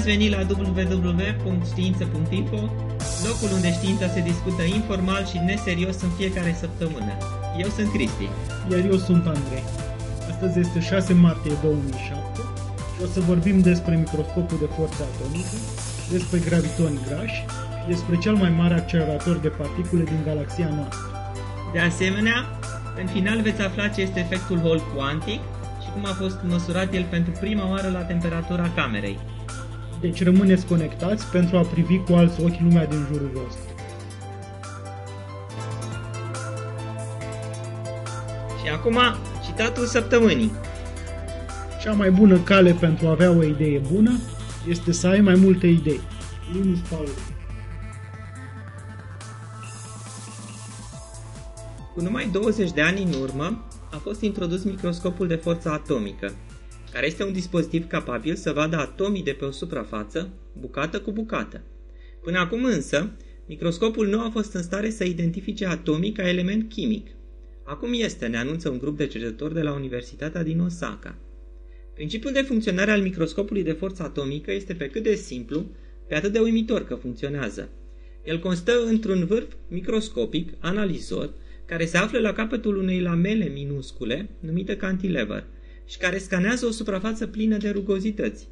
Bine ați venit la www.știință.info, locul unde știința se discută informal și neserios în fiecare săptămână. Eu sunt Cristi. Iar eu sunt Andrei. Astăzi este 6 martie 2007 și o să vorbim despre microscopul de forță atomică, despre gravitoni grași și despre cel mai mare accelerator de particule din galaxia noastră. De asemenea, în final veți afla ce este efectul Hall cuantic și cum a fost măsurat el pentru prima oară la temperatura camerei. Deci rămâneți conectați pentru a privi cu alți ochi lumea din jurul vostru. Și acum, citatul săptămânii. Cea mai bună cale pentru a avea o idee bună este să ai mai multe idei. Linus Pauling Cu numai 20 de ani în urmă, a fost introdus microscopul de forță atomică, care este un dispozitiv capabil să vadă atomii de pe o suprafață, bucată cu bucată. Până acum însă, microscopul nu a fost în stare să identifice atomii ca element chimic. Acum este, ne anunță un grup de cercetători de la Universitatea din Osaka. Principiul de funcționare al microscopului de forță atomică este pe cât de simplu, pe atât de uimitor că funcționează. El constă într-un vârf microscopic, analizor, care se află la capătul unei lamele minuscule, numită cantilever, și care scanează o suprafață plină de rugozități.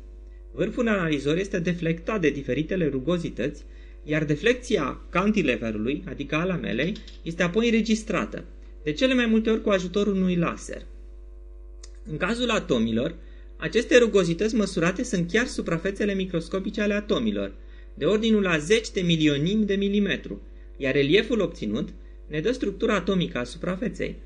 Vârful analizor este deflectat de diferitele rugozități, iar deflecția cantileverului, adică a lamelei, este apoi înregistrată, de cele mai multe ori cu ajutorul unui laser. În cazul atomilor, aceste rugozități măsurate sunt chiar suprafețele microscopice ale atomilor, de ordinul la 10 de milionim de milimetru, iar relieful obținut ne dă structura atomică a suprafeței.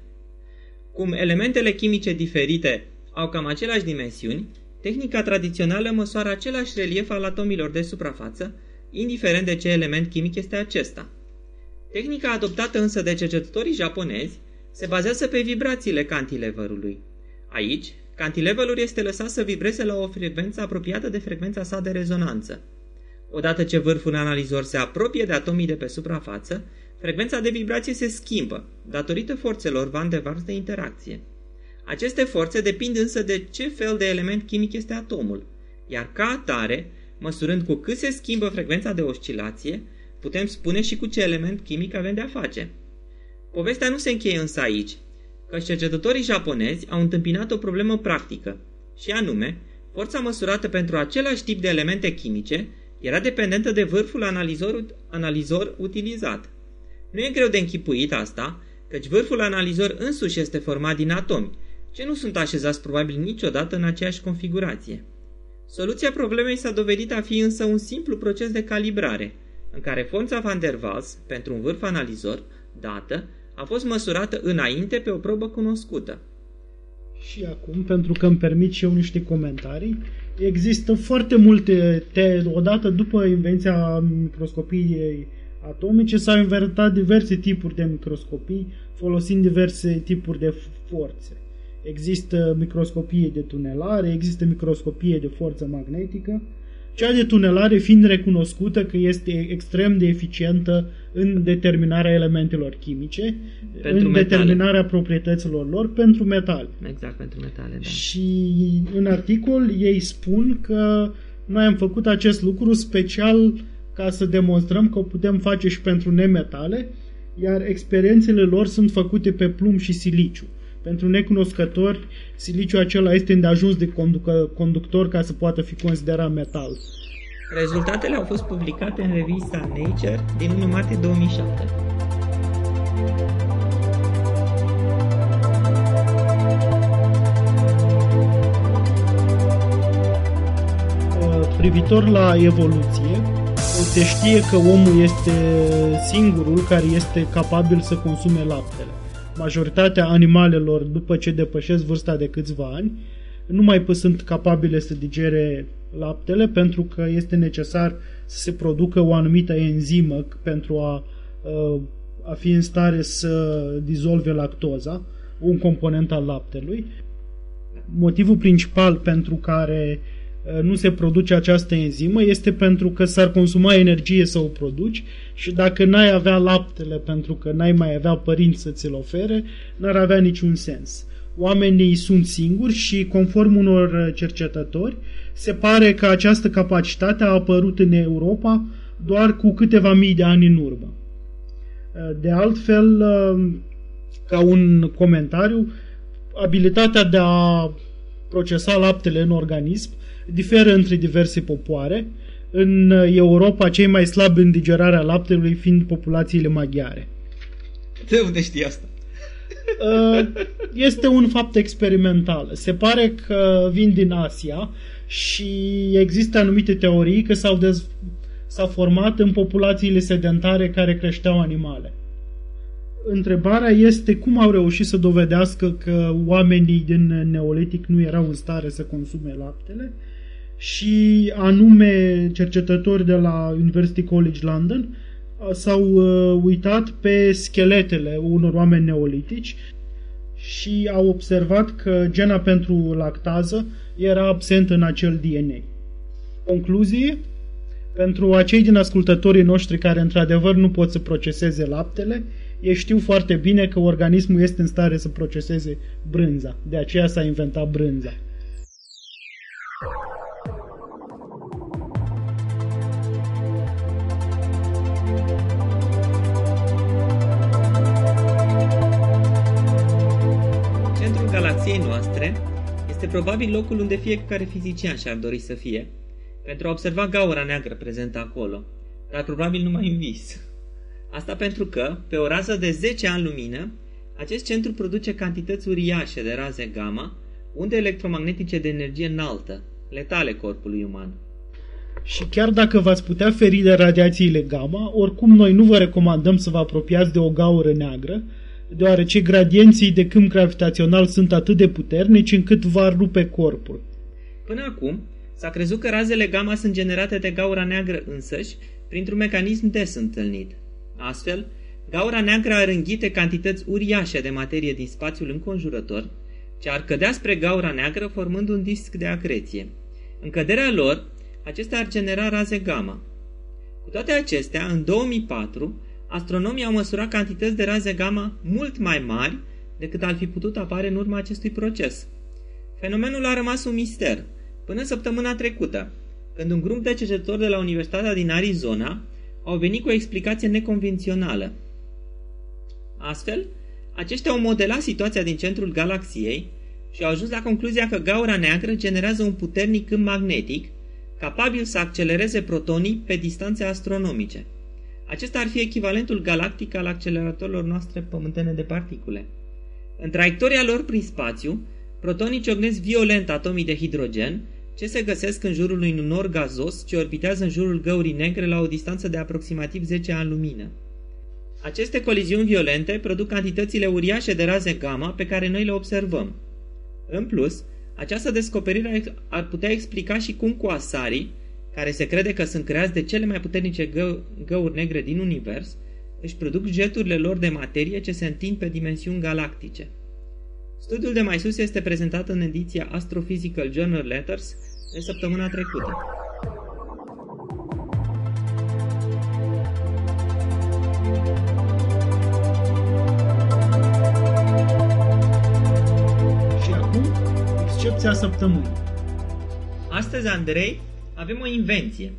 Cum elementele chimice diferite au cam aceleași dimensiuni, tehnica tradițională măsoară același relief al atomilor de suprafață, indiferent de ce element chimic este acesta. Tehnica adoptată însă de cercetătorii japonezi se bazează pe vibrațiile cantileverului. Aici, cantileverul este lăsat să vibreze la o frecvență apropiată de frecvența sa de rezonanță. Odată ce vârful analizor se apropie de atomii de pe suprafață, frecvența de vibrație se schimbă, datorită forțelor Van de Waals de interacție. Aceste forțe depind însă de ce fel de element chimic este atomul, iar ca atare, măsurând cu cât se schimbă frecvența de oscilație, putem spune și cu ce element chimic avem de-a face. Povestea nu se încheie însă aici, că cercetătorii japonezi au întâmpinat o problemă practică, și anume, forța măsurată pentru același tip de elemente chimice era dependentă de vârful analizor, analizor utilizat. Nu e greu de închipuit asta, căci vârful analizor însuși este format din atomi, ce nu sunt așezați probabil niciodată în aceeași configurație. Soluția problemei s-a dovedit a fi însă un simplu proces de calibrare, în care forța van der Waals, pentru un vârf analizor, dată, a fost măsurată înainte pe o probă cunoscută. Și acum, pentru că îmi permit și eu niște comentarii, există foarte multe, te, odată după invenția microscopiei atomice, s-au inventat diverse tipuri de microscopii folosind diverse tipuri de forțe. Există microscopie de tunelare, există microscopie de forță magnetică, cea de tunelare fiind recunoscută că este extrem de eficientă în determinarea elementelor chimice, pentru în metale. determinarea proprietăților lor pentru metale. Exact, pentru metale, da. Și în articol ei spun că noi am făcut acest lucru special ca să demonstrăm că o putem face și pentru nemetale, iar experiențele lor sunt făcute pe plumb și siliciu. Pentru necunoscători, siliciu acela este îndeajuns de conducă, conductor ca să poată fi considerat metal. Rezultatele au fost publicate în revista Nature din 1 martie 2007. Privitor la evoluție, se știe că omul este singurul care este capabil să consume laptele majoritatea animalelor, după ce depășesc vârsta de câțiva ani, nu mai sunt capabile să digere laptele pentru că este necesar să se producă o anumită enzimă pentru a, uh, a fi în stare să dizolve lactoza, un component al laptelui. Motivul principal pentru care Uh, nu se produce această enzimă este pentru că s-ar consuma energie să o produci și dacă n-ai avea laptele pentru că n-ai mai avea părinți să ți-l ofere, n-ar avea niciun sens. oamenii sunt singuri și, conform unor cercetători, se pare că această capacitate a apărut în Europa doar cu câteva mii de ani în urmă. De altfel, ca un comentariu, abilitatea de a procesa laptele în organism diferă între diverse popoare, în Europa cei mai slabi în digerarea laptelui fiind populațiile maghiare. De unde știi asta? Uh, este un fapt experimental. Se pare că vin din Asia și există anumite teorii că s-au, dez... s-au format în populațiile sedentare care creșteau animale. Întrebarea este cum au reușit să dovedească că oamenii din Neolitic nu erau în stare să consume laptele și anume cercetători de la University College London s-au uh, uitat pe scheletele unor oameni neolitici și au observat că gena pentru lactază era absent în acel DNA. Concluzie? Pentru acei din ascultătorii noștri care într-adevăr nu pot să proceseze laptele, ei știu foarte bine că organismul este în stare să proceseze brânza. De aceea s-a inventat brânza. Noastre este probabil locul unde fiecare fizician și-ar dori să fie, pentru a observa gaura neagră prezentă acolo, dar probabil numai în vis. Asta pentru că, pe o rază de 10 ani lumină, acest centru produce cantități uriașe de raze gamma, unde electromagnetice de energie înaltă, letale corpului uman. Și chiar dacă v-ați putea feri de radiațiile gamma, oricum noi nu vă recomandăm să vă apropiați de o gaură neagră, deoarece gradienții de câmp gravitațional sunt atât de puternici încât va rupe corpul. Până acum, s-a crezut că razele gamma sunt generate de gaura neagră însăși printr-un mecanism des întâlnit. Astfel, gaura neagră ar înghite cantități uriașe de materie din spațiul înconjurător, ce ar cădea spre gaura neagră formând un disc de acreție. În căderea lor, acestea ar genera raze gamma. Cu toate acestea, în 2004, astronomii au măsurat cantități de raze gamma mult mai mari decât ar fi putut apare în urma acestui proces. Fenomenul a rămas un mister până săptămâna trecută, când un grup de cercetători de la Universitatea din Arizona au venit cu o explicație neconvențională. Astfel, aceștia au modelat situația din centrul galaxiei și au ajuns la concluzia că gaura neagră generează un puternic câmp magnetic capabil să accelereze protonii pe distanțe astronomice. Acesta ar fi echivalentul galactic al acceleratorilor noastre pământene de particule. În traiectoria lor prin spațiu, protonii ciocnesc violent atomii de hidrogen, ce se găsesc în jurul unui nor gazos ce orbitează în jurul găurii negre la o distanță de aproximativ 10 ani lumină. Aceste coliziuni violente produc cantitățile uriașe de raze gamma pe care noi le observăm. În plus, această descoperire ar putea explica și cum coasarii, care se crede că sunt creați de cele mai puternice gă- găuri negre din univers, își produc jeturile lor de materie ce se întind pe dimensiuni galactice. Studiul de mai sus este prezentat în ediția Astrophysical Journal Letters de săptămâna trecută. Și acum, excepția săptămânii. Astăzi, Andrei, avem o invenție.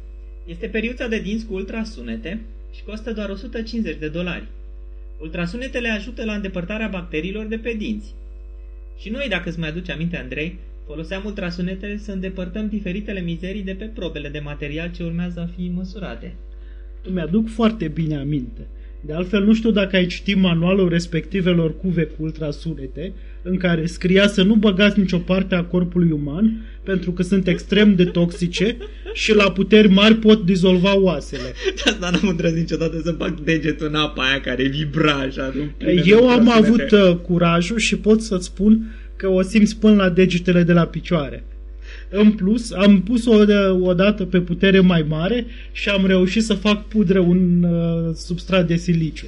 Este periuța de dinți cu ultrasunete și costă doar 150 de dolari. Ultrasunetele ajută la îndepărtarea bacteriilor de pe dinți. Și noi, dacă îți mai aduce aminte, Andrei, foloseam ultrasunetele să îndepărtăm diferitele mizerii de pe probele de material ce urmează a fi măsurate. Îmi aduc foarte bine aminte. De altfel, nu știu dacă ai citit manualul respectivelor cuve cu ultrasunete, în care scria să nu băgați nicio parte a corpului uman, pentru că sunt extrem de toxice și la puteri mari pot dizolva oasele. Dar n-am îndrăznit niciodată să bag degetul în apa aia care vibra așa. Eu am avut uh, curajul și pot să-ți spun că o simți până la degetele de la picioare. În plus, am pus-o o dată pe putere mai mare și am reușit să fac pudră un uh, substrat de siliciu.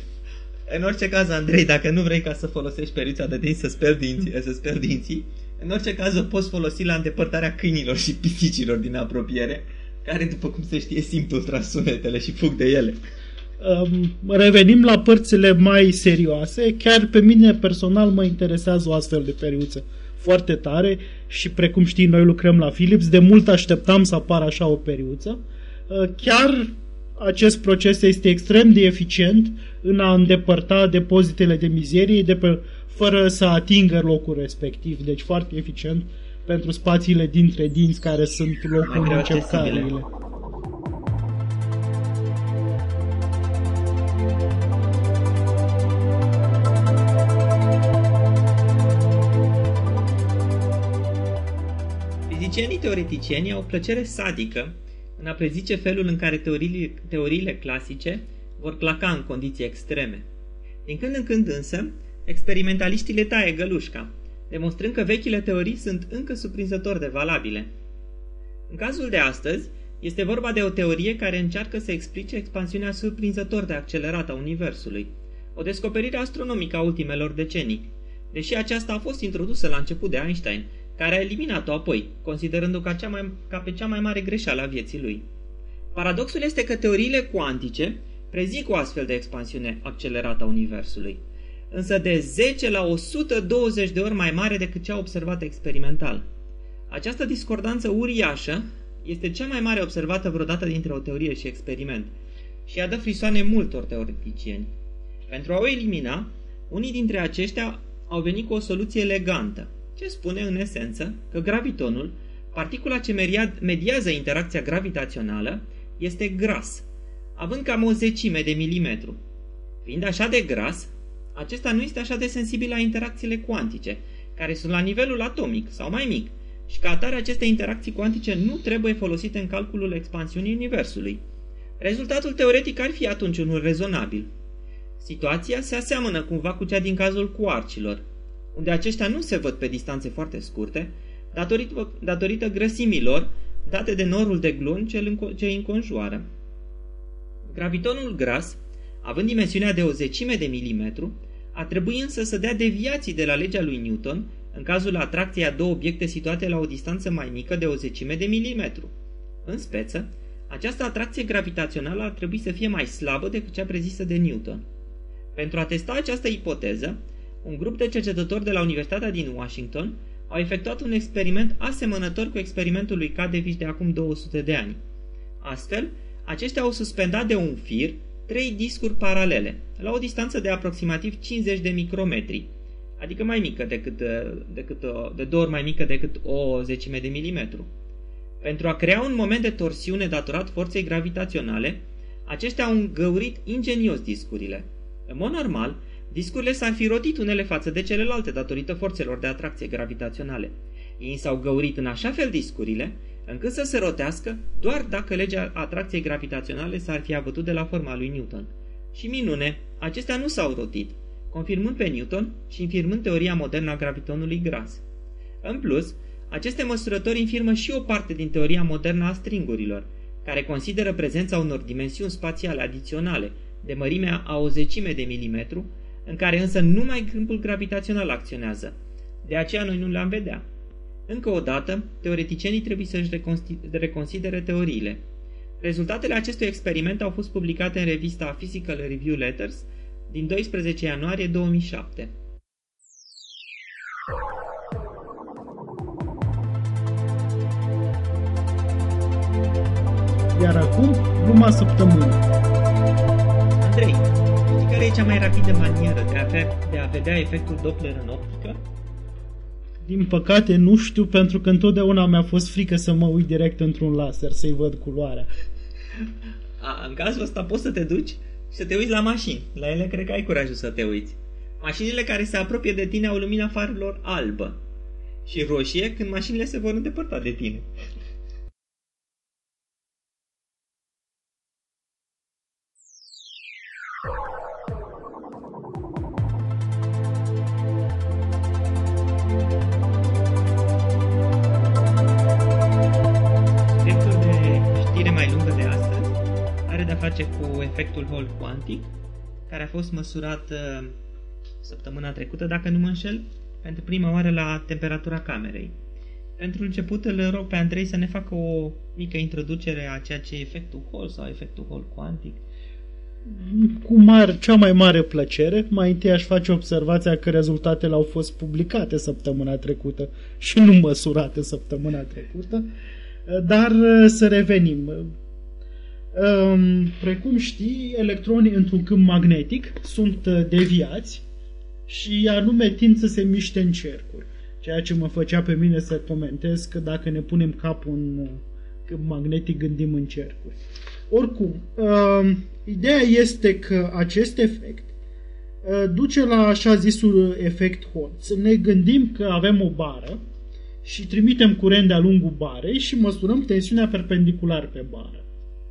În orice caz, Andrei, dacă nu vrei ca să folosești periuța de dinți să speli dinții, să speli dinții, în orice caz o poți folosi la îndepărtarea câinilor și pisicilor din apropiere, care, după cum se știe, simt ultrasunetele și fug de ele. Um, revenim la părțile mai serioase. Chiar pe mine personal mă interesează o astfel de periuță foarte tare și precum știi, noi lucrăm la Philips, de mult așteptam să apară așa o periuță. Uh, chiar acest proces este extrem de eficient în a îndepărta depozitele de mizerie de pe, fără să atingă locul respectiv. Deci foarte eficient pentru spațiile dintre dinți care sunt locul încep Fizicienii teoreticieni au plăcere sadică în a prezice felul în care teoriile, teoriile clasice vor claca în condiții extreme. Din când în când însă, experimentaliștii le taie gălușca, demonstrând că vechile teorii sunt încă surprinzător de valabile. În cazul de astăzi, este vorba de o teorie care încearcă să explice expansiunea surprinzător de accelerată a Universului, o descoperire astronomică a ultimelor decenii, deși aceasta a fost introdusă la început de Einstein care a eliminat-o apoi, considerându-o ca, cea mai, ca pe cea mai mare greșeală a vieții lui. Paradoxul este că teoriile cuantice prezic o astfel de expansiune accelerată a Universului, însă de 10 la 120 de ori mai mare decât cea observată experimental. Această discordanță uriașă este cea mai mare observată vreodată dintre o teorie și experiment și a dă frisoane multor teoreticieni. Pentru a o elimina, unii dintre aceștia au venit cu o soluție elegantă, ce spune în esență că gravitonul, particula ce mediază interacția gravitațională, este gras, având cam o zecime de milimetru. Fiind așa de gras, acesta nu este așa de sensibil la interacțiile cuantice, care sunt la nivelul atomic sau mai mic, și ca atare aceste interacții cuantice nu trebuie folosite în calculul expansiunii Universului. Rezultatul teoretic ar fi atunci unul rezonabil. Situația se aseamănă cumva cu cea din cazul cuarcilor, unde aceștia nu se văd pe distanțe foarte scurte, datorită, datorită grăsimilor date de norul de glon ce îi înconjoară. Gravitonul gras, având dimensiunea de o zecime de milimetru, a trebuit însă să dea deviații de la legea lui Newton în cazul atracției a două obiecte situate la o distanță mai mică de o zecime de milimetru. În speță, această atracție gravitațională ar trebui să fie mai slabă decât cea prezisă de Newton. Pentru a testa această ipoteză, un grup de cercetători de la Universitatea din Washington au efectuat un experiment asemănător cu experimentul lui Cadevici de acum 200 de ani. Astfel, aceștia au suspendat de un fir trei discuri paralele, la o distanță de aproximativ 50 de micrometri, adică mai mică decât, decât de două ori mai mică decât o zecime de milimetru. Pentru a crea un moment de torsiune datorat forței gravitaționale, aceștia au îngăurit ingenios discurile. În mod normal, Discurile s-ar fi rotit unele față de celelalte datorită forțelor de atracție gravitaționale. Ei s-au găurit în așa fel discurile, încât să se rotească doar dacă legea atracției gravitaționale s-ar fi abătut de la forma lui Newton. Și minune, acestea nu s-au rotit, confirmând pe Newton și infirmând teoria modernă a gravitonului gras. În plus, aceste măsurători infirmă și o parte din teoria modernă a stringurilor, care consideră prezența unor dimensiuni spațiale adiționale, de mărimea a o zecime de milimetru, în care însă numai câmpul gravitațional acționează. De aceea noi nu le-am vedea. Încă o dată, teoreticienii trebuie să-și reconsidere teoriile. Rezultatele acestui experiment au fost publicate în revista Physical Review Letters din 12 ianuarie 2007. Iar acum, gluma săptămânii. Andrei, care e cea mai rapidă manieră de a, de a vedea efectul Doppler în optică? Din păcate nu știu, pentru că întotdeauna mi-a fost frică să mă uit direct într-un laser, să-i văd culoarea. A, în cazul ăsta poți să te duci și să te uiți la mașini. La ele cred că ai curajul să te uiți. Mașinile care se apropie de tine au lumina farurilor albă și roșie când mașinile se vor îndepărta de tine. Face cu efectul Hall cuantic, care a fost măsurat uh, săptămâna trecută, dacă nu mă înșel, pentru prima oară la temperatura camerei. Pentru început îl rog pe Andrei să ne facă o mică introducere a ceea ce e efectul Hall sau efectul Hall cuantic. cu mare, cea mai mare plăcere. Mai întâi aș face observația că rezultatele au fost publicate săptămâna trecută și nu măsurate săptămâna trecută. Dar să revenim. Precum știi, electronii într-un câmp magnetic sunt deviați și anume tind să se miște în cercuri. Ceea ce mă făcea pe mine să comentez că dacă ne punem capul în câmp magnetic gândim în cercuri. Oricum, uh, ideea este că acest efect uh, duce la așa zisul efect Hall. Să ne gândim că avem o bară și trimitem curent de-a lungul barei și măsurăm tensiunea perpendicular pe bară.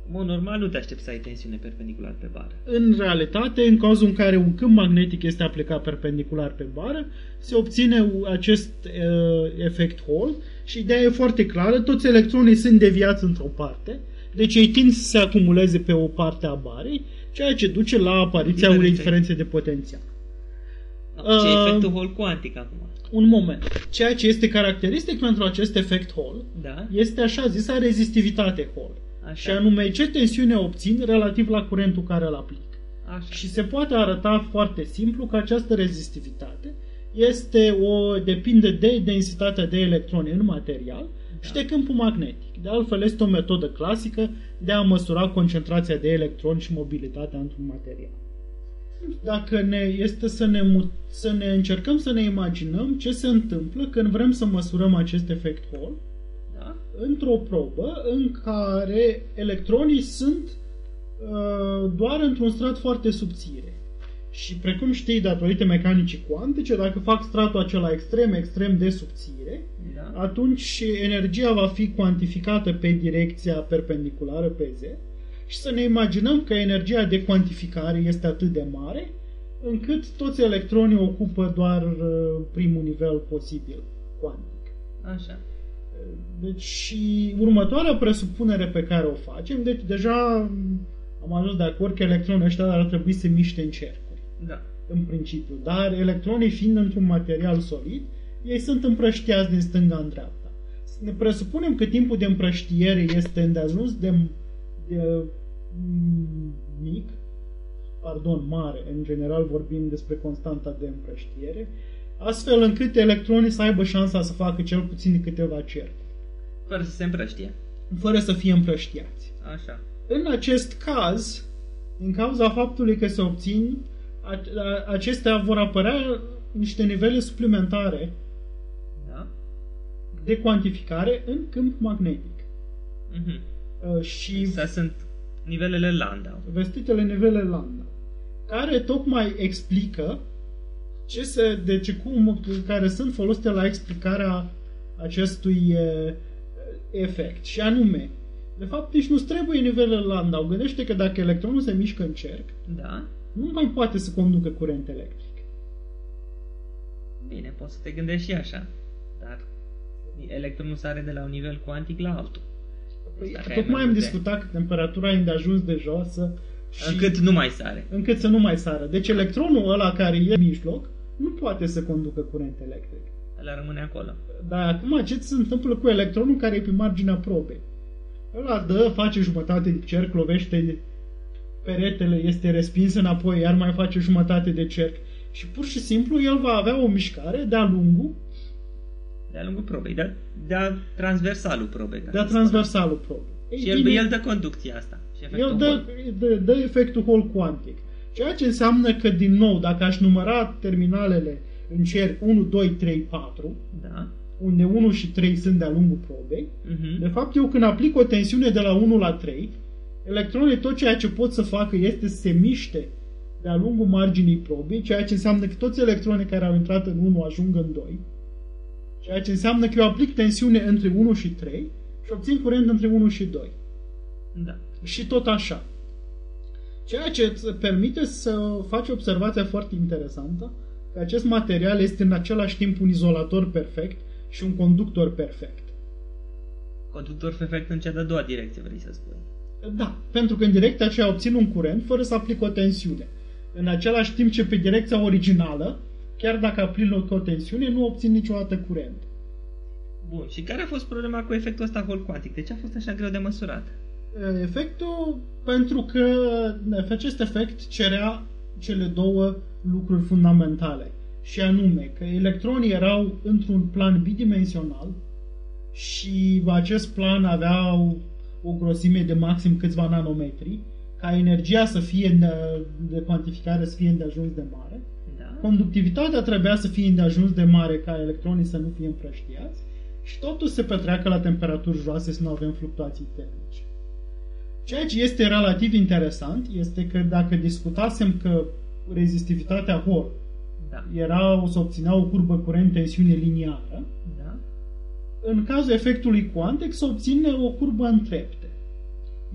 În mod normal nu te aștepți să ai tensiune perpendicular pe bară. În realitate, în cazul în care un câmp magnetic este aplicat perpendicular pe bară, se obține acest uh, efect Hall și ideea e foarte clară, toți electronii sunt deviați într-o parte, deci ei tind să se acumuleze pe o parte a barei, ceea ce duce la apariția unei diferențe de potențial. No, ce uh, efectul Hall cuantic acum? Un moment. Ceea ce este caracteristic pentru acest efect Hall da? este așa zisa rezistivitate Hall. Așa. Și anume ce tensiune obțin relativ la curentul care îl aplic. Așa. Și se poate arăta foarte simplu că această rezistivitate este o depinde de densitatea de electroni în material da. și de câmpul magnetic. De altfel, este o metodă clasică de a măsura concentrația de electroni și mobilitatea într-un material. Dacă ne este să ne, să ne încercăm să ne imaginăm ce se întâmplă când vrem să măsurăm acest efect Hall Da? Într-o probă în care electronii sunt uh, doar într-un strat foarte subțire. Și precum știi, datorită mecanicii cuantice, dacă fac stratul acela extrem, extrem de subțire, Da? atunci energia va fi cuantificată pe direcția perpendiculară pe Z și să ne imaginăm că energia de cuantificare este atât de mare încât toți electronii ocupă doar uh, primul nivel posibil cuantic. Așa. Deci și următoarea presupunere pe care o facem, deci deja am ajuns de acord că electronii ăștia ar trebui să miște în cercuri, Da. în principiu. Dar electronii fiind într-un material solid, ei sunt împrăștiați din stânga în dreapta. Să ne presupunem că timpul de împrăștiere este îndeajuns de, de mm, mic, pardon, mare, în general vorbim despre constanta de împrăștiere, astfel încât electronii să aibă șansa să facă cel puțin câteva cercuri, Fără să se împrăștie. fără să fie împrăștiați. Așa. În acest caz, din cauza faptului că se obțin, a- a- acestea vor apărea niște nivele suplimentare Da? de cuantificare în câmp magnetic. Mhm. Uh, Și Astea sunt nivelele Landau. vestitele nivele Landau, care tocmai explică ce se, deci cum, care sunt folosite la explicarea acestui e, efect. Și anume, de fapt, nici nu trebuie nivelele Landau. Gândește că dacă electronul se mișcă în cerc, Da? nu mai poate să conducă curent electric. Bine, poți să te gândești și așa. Dar electronul sare de la un nivel cuantic la altul. Păi, Dacă ai tocmai mai am multe- discutat că temperatura e de ajuns de josă și Încât nu mai sare. încât să nu mai sară. Deci electronul ăla care e în mijloc nu poate să conducă curent electric. Ăla rămâne acolo. Dar acum ce se întâmplă cu electronul care e pe marginea probei? Ăla dă, face jumătate de cerc, lovește peretele, este respins înapoi, iar mai face jumătate de cerc. Și pur și simplu el va avea o mișcare de-a lungul, De-a lungul probei. De-a, de-a transversalul probei. ca de-a să transversalul probei. Ei spunem. Și el, bine, el dă conducția asta. Și efectul El dă, Hall. dă, dă efectul Hall cuantic. Ceea ce înseamnă că, din nou, dacă aș număra terminalele în cerc 1, 2, 3, 4, Da. unde 1 și 3 sunt de-a lungul probei, Mhm. de fapt, eu când aplic o tensiune de la 1 la 3, electronii tot ceea ce pot să facă este să se miște de-a lungul marginii probei, ceea ce înseamnă că toți electronii care au intrat în 1 ajung în 2, ceea ce înseamnă că eu aplic tensiune între 1 și 3 și obțin curent între 1 și 2. Da. Și tot așa. Ceea ce îți permite să faci observația foarte interesantă că acest material este în același timp un izolator perfect și un conductor perfect. Conductor perfect în cea de-a doua direcție, vrei să spui. Da, pentru că în direcția aceea obțin un curent fără să aplic o tensiune. În același timp ce pe direcția originală, chiar dacă aplic o tensiune, nu obțin niciodată curent. Bun. Și care a fost problema cu efectul ăsta Hall cuantic? De ce a fost așa greu de măsurat? Efectul, pentru că acest efect cerea cele două lucruri fundamentale. Și anume că electronii erau într-un plan bidimensional și acest plan avea o grosime de maxim câțiva nanometri, ca energia să fie de cuantificare să fie îndeajuns de mare. Da. Conductivitatea trebuia să fie îndeajuns de mare ca electronii să nu fie împrăștiați și totul se petreacă la temperaturi joase să nu avem fluctuații termice. Ceea ce este relativ interesant este că dacă discutasem că rezistivitatea Hall da. era o să obținea o curbă curent tensiune liniară, da. în cazul efectului cuantic se obține o curbă în trepte.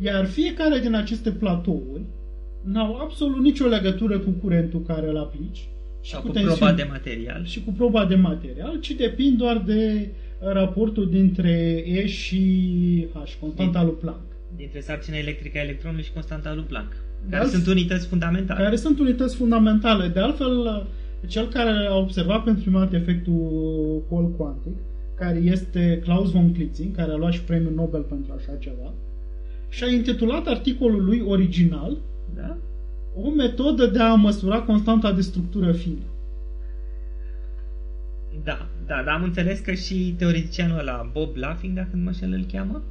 Iar fiecare din aceste platouri n-au absolut nicio legătură cu curentul care îl aplici și cu, cu proba de material. Și cu proba de material, ci depind doar de raportul dintre E și H, constanta lui Planck. Dintre sarcina electrică a electronului și constanta lui Planck. Care sunt unități fundamentale. Care sunt unități fundamentale. De altfel, cel care a observat pentru prima dată efectul Hall quantic, care este Klaus von Klitzing, care a luat și premiul Nobel pentru așa ceva, și a intitulat articolul lui original da? o metodă de a măsura constanta de structură fină. Da, da, dar am înțeles că și teoreticianul ăla, Bob Laughing, dacă nu mă șel îl cheamă,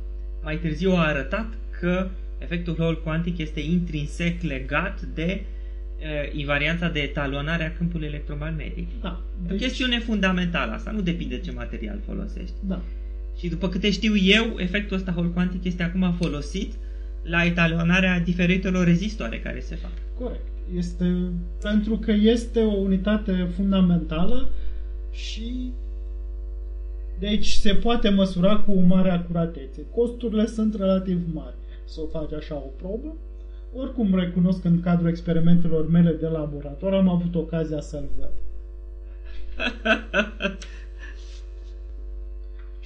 mai târziu a arătat că efectul Hall cuantic este intrinsec legat de uh, invarianța de etalonare a câmpului electromagnetic. Da. Deci... O chestiune fundamentală asta, nu depinde de ce material folosești. Da. Și după câte știu eu, efectul ăsta Hall cuantic este acum folosit la etalonarea diferitelor rezistoare care se fac. Corect. Este pentru că este o unitate fundamentală și deci se poate măsura cu o mare acuratețe. Costurile sunt relativ mari să o faci așa o probă. Oricum recunosc că în cadrul experimentelor mele de laborator am avut ocazia să-l văd.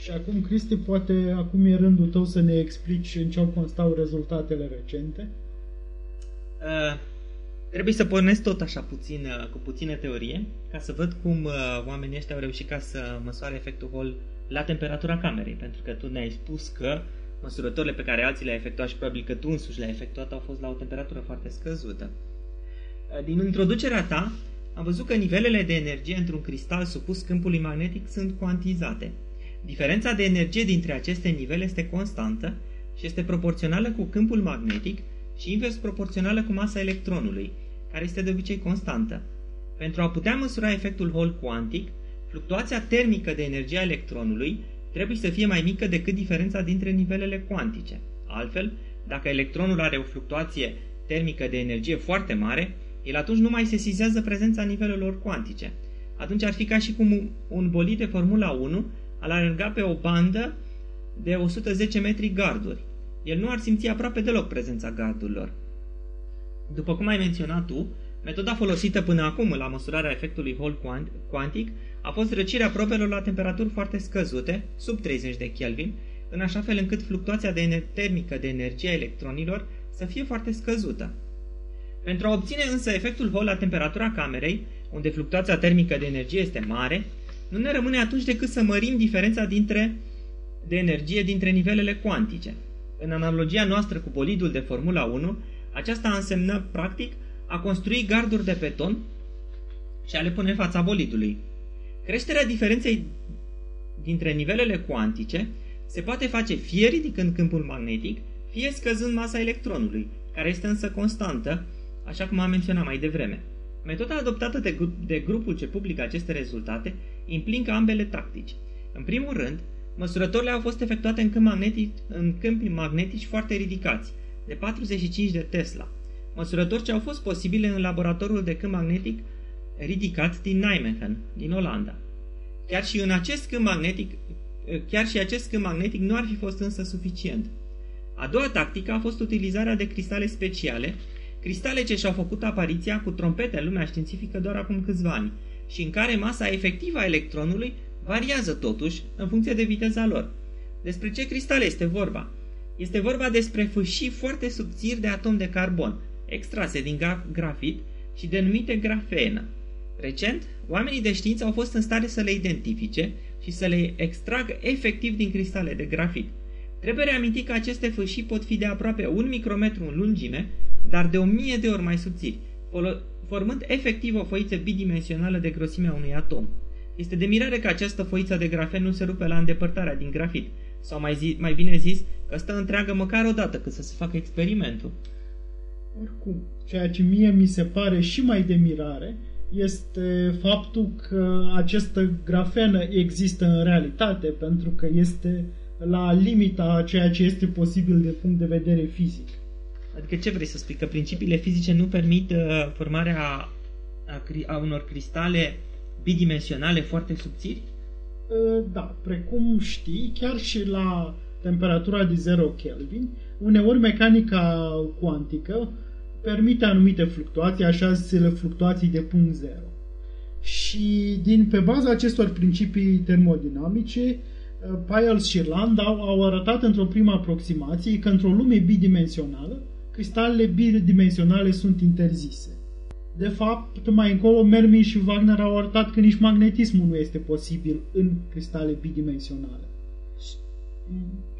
Și acum, Cristi, poate acum e rândul tău să ne explici în ce au constau rezultatele recente. Uh, trebuie să pornesc tot așa puțin, uh, cu puțină teorie, ca să văd cum uh, oamenii ăștia au reușit ca să măsoare efectul Hall la temperatura camerei, pentru că tu ne-ai spus că măsurătorile pe care alții le-ai efectuat și probabil că tu însuși le-ai efectuat au fost la o temperatură foarte scăzută. Uh, din introducerea ta, am văzut că nivelele de energie într-un cristal supus câmpului magnetic sunt cuantizate. Diferența de energie dintre aceste nivele este constantă și este proporțională cu câmpul magnetic și invers proporțională cu masa electronului, care este de obicei constantă. Pentru a putea măsura efectul Hall cuantic, fluctuația termică de energie a electronului trebuie să fie mai mică decât diferența dintre nivelele cuantice. Altfel, dacă electronul are o fluctuație termică de energie foarte mare, el atunci nu mai sesizează prezența nivelelor cuantice. Atunci ar fi ca și cum un bolid de Formula 1 al alerga pe o bandă de 110 metri garduri. El nu ar simți aproape deloc prezența gardurilor. După cum ai menționat tu, metoda folosită până acum la măsurarea efectului Hall cuantic a fost răcirea probelor la temperaturi foarte scăzute, sub 30 de Kelvin, în așa fel încât fluctuația de termică de energie a electronilor să fie foarte scăzută. Pentru a obține însă efectul Hall la temperatura camerei, unde fluctuația termică de energie este mare, nu ne rămâne atunci decât să mărim diferența dintre, de energie dintre nivelele cuantice. În analogia noastră cu bolidul de Formula 1, aceasta însemnă, practic, a construi garduri de beton și a le pune în fața bolidului. Creșterea diferenței dintre nivelele cuantice se poate face fie ridicând câmpul magnetic, fie scăzând masa electronului, care este însă constantă, așa cum am menționat mai devreme. Metoda adoptată de, grup, de grupul ce publică aceste rezultate implică ambele tactici. În primul rând, măsurătorile au fost efectuate în câmpi magnetici, în câmpi magnetici foarte ridicați, de 45 de Tesla, măsurători ce au fost posibile în laboratorul de câmp magnetic ridicat din Nijmegen, din Olanda. Chiar și în acest câmp magnetic, chiar și acest câmp magnetic nu ar fi fost însă suficient. A doua tactică a fost utilizarea de cristale speciale, cristale ce și-au făcut apariția cu trompete în lumea științifică doar acum câțiva ani și în care masa efectivă a electronului variază totuși în funcție de viteza lor. Despre ce cristale este vorba? Este vorba despre fâșii foarte subțiri de atom de carbon, extrase din grafit și denumite grafenă. Recent, oamenii de știință au fost în stare să le identifice și să le extragă efectiv din cristale de grafit. Trebuie reamintit că aceste fâșii pot fi de aproape un micrometru în lungime, dar de o mie de ori mai subțiri, formând efectiv o foiță bidimensională de grosimea unui atom. Este de mirare că această foiță de grafen nu se rupe la îndepărtarea din grafit, sau mai, zi, mai bine zis, că stă întreagă măcar o dată cât să se facă experimentul. Oricum, ceea ce mie mi se pare și mai de mirare este faptul că această grafenă există în realitate, pentru că este la limita a ceea ce este posibil de punct de vedere fizic. Adică ce vrei să spui? Că principiile fizice nu permit uh, formarea a, a unor cristale bidimensionale foarte subțiri? Uh, da, precum știi, chiar și la temperatura de 0 Kelvin, uneori mecanica cuantică permite anumite fluctuații, așa zisele fluctuații de punct zero. Și din pe baza acestor principii termodinamice, uh, Piles și Landau au arătat într-o primă aproximație că într-o lume bidimensională, cristalele bidimensionale sunt interzise. De fapt, mai încolo, Mermin și Wagner au arătat că nici magnetismul nu este posibil în cristale bidimensionale.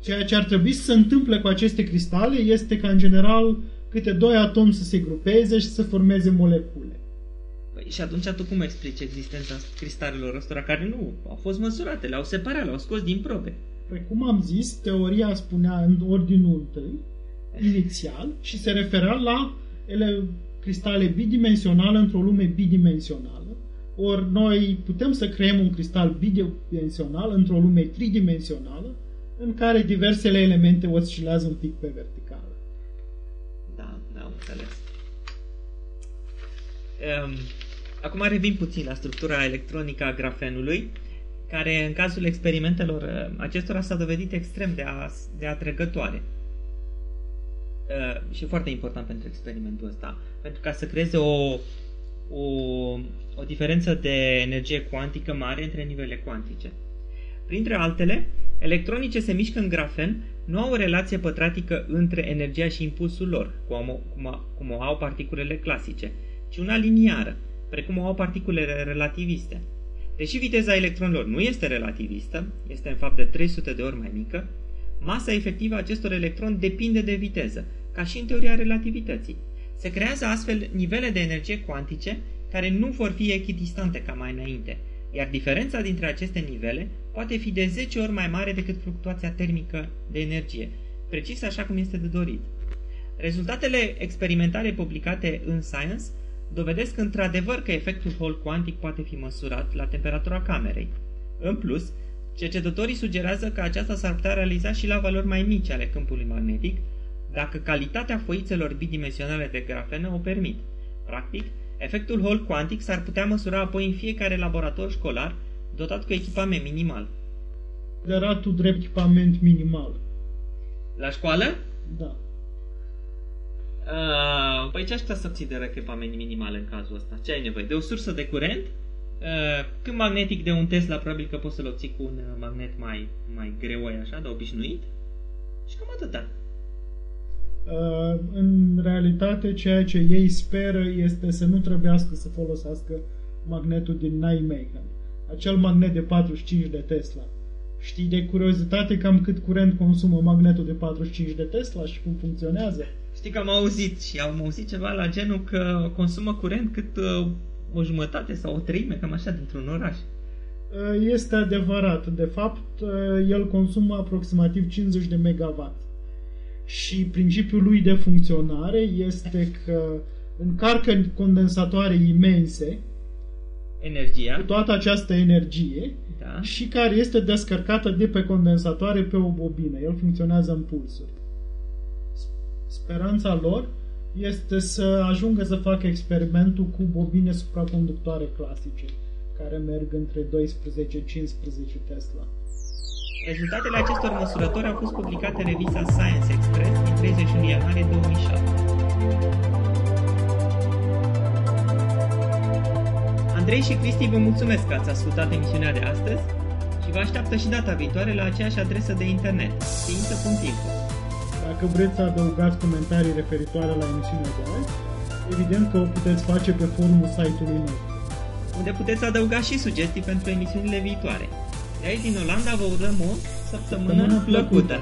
Ceea ce ar trebui să se întâmple cu aceste cristale este ca, în general, câte doi atomi să se grupeze și să formeze molecule. Păi, și atunci tu cum explici existența cristalelor ăstora care nu au fost măsurate, le-au separat, le-au scos din probe? Păi cum am zis, teoria spunea în ordinul întâi, inițial, și se referea la ele, cristale bidimensionale într-o lume bidimensională, ori noi putem să creăm un cristal bidimensional într-o lume tridimensională, în care diversele elemente oscilează un pic pe verticală. Da, da, am înțeles. Um, acum revin puțin la structura electronică a grafenului, care în cazul experimentelor uh, acestora s-a dovedit extrem de, a, de atrăgătoare. Uh, și foarte important pentru experimentul ăsta, pentru ca să creeze o, o, o diferență de energie cuantică mare între nivele cuantice. Printre altele, electronii ce se mișcă în grafen nu au o relație pătratică între energia și impulsul lor, cum, o, cum, cum o au particulele clasice, ci una liniară, precum o au particulele relativiste. Deși viteza electronilor nu este relativistă, este în fapt de 300 de ori mai mică, masa efectivă a acestor electroni depinde de viteză, ca și în teoria relativității. Se creează astfel nivele de energie cuantice care nu vor fi echidistante ca mai înainte, iar diferența dintre aceste nivele poate fi de 10 ori mai mare decât fluctuația termică de energie, precis așa cum este de dorit. Rezultatele experimentale publicate în Science dovedesc într-adevăr că efectul Hall cuantic poate fi măsurat la temperatura camerei. În plus, cercetătorii sugerează că aceasta s-ar putea realiza și la valori mai mici ale câmpului magnetic, dacă calitatea foițelor bidimensionale de grafenă o permit. Practic, efectul Hall cuantic s-ar putea măsura apoi în fiecare laborator școlar dotat cu echipament minimal. Deratul drept echipament minimal. La școală? Da. Uh, păi ce aș să obții de echipament minimal în cazul ăsta? Ce ai nevoie? De o sursă de curent? Uh, când magnetic de un Tesla, probabil că poți să-l obții cu un magnet mai, mai greu, așa, de obișnuit. Și cam atâta. Uh, în realitate, ceea ce ei speră este să nu trebuiască să folosească magnetul din Nijmegen. Acel magnet de 45 de Tesla. Știi de curiozitate cam cât curent consumă magnetul de 45 de Tesla și cum funcționează? Știi că am auzit și am auzit ceva la genul că consumă curent cât uh, o jumătate sau o treime, cam așa, dintr-un oraș. Uh, este adevărat. De fapt, uh, el consumă aproximativ 50 de megawatt și principiul lui de funcționare este că încarcă condensatoare imense energia cu toată această energie da. și care este descărcată de pe condensatoare pe o bobină. El funcționează în pulsuri. Speranța lor este să ajungă să facă experimentul cu bobine supraconductoare clasice, care merg între 12-15 Tesla. Rezultatele acestor măsurători au fost publicate în revista Science Express din 31 ianuarie 2007. Andrei și Cristi vă mulțumesc că ați ascultat emisiunea de astăzi și vă așteaptă și data viitoare la aceeași adresă de internet, știință.info. Dacă vreți să adăugați comentarii referitoare la emisiunea de azi, evident că o puteți face pe forumul site-ului nostru. Unde puteți adăuga și sugestii pentru emisiunile viitoare. De aici din Olanda vă urăm o săptămână, săptămână plăcută. plăcută.